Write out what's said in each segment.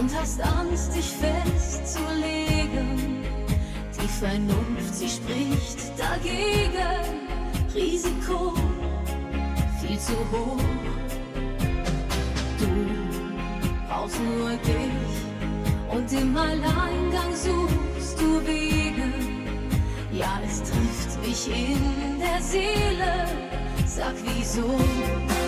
und hast Angst, dich festzulegen. Die Vernunft, sie spricht dagegen. Risiko viel zu hoch. Du brauchst nur dich und im Alleingang suchst du Wege. Ja, es trifft mich in der Seele. Sag wieso.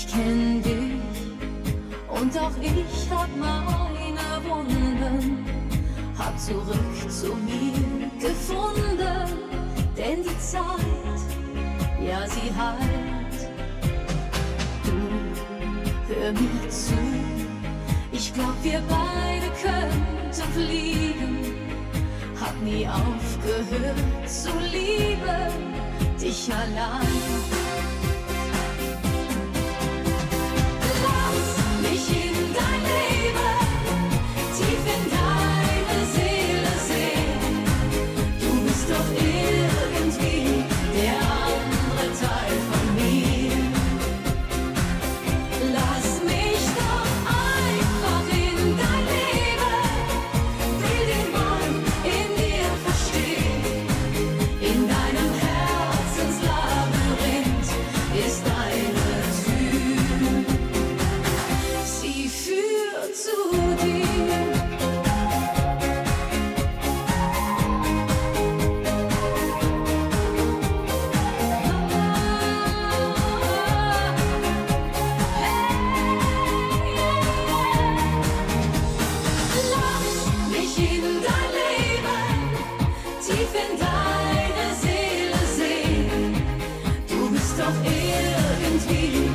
Ich kenn dich. Und auch ich hab meine Wunden, hab zurück zu mir gefunden, denn die Zeit, ja sie heilt. Du, hör mir zu, ich glaub wir beide könnten fliegen, hab nie aufgehört zu lieben, dich allein. Sehen. Du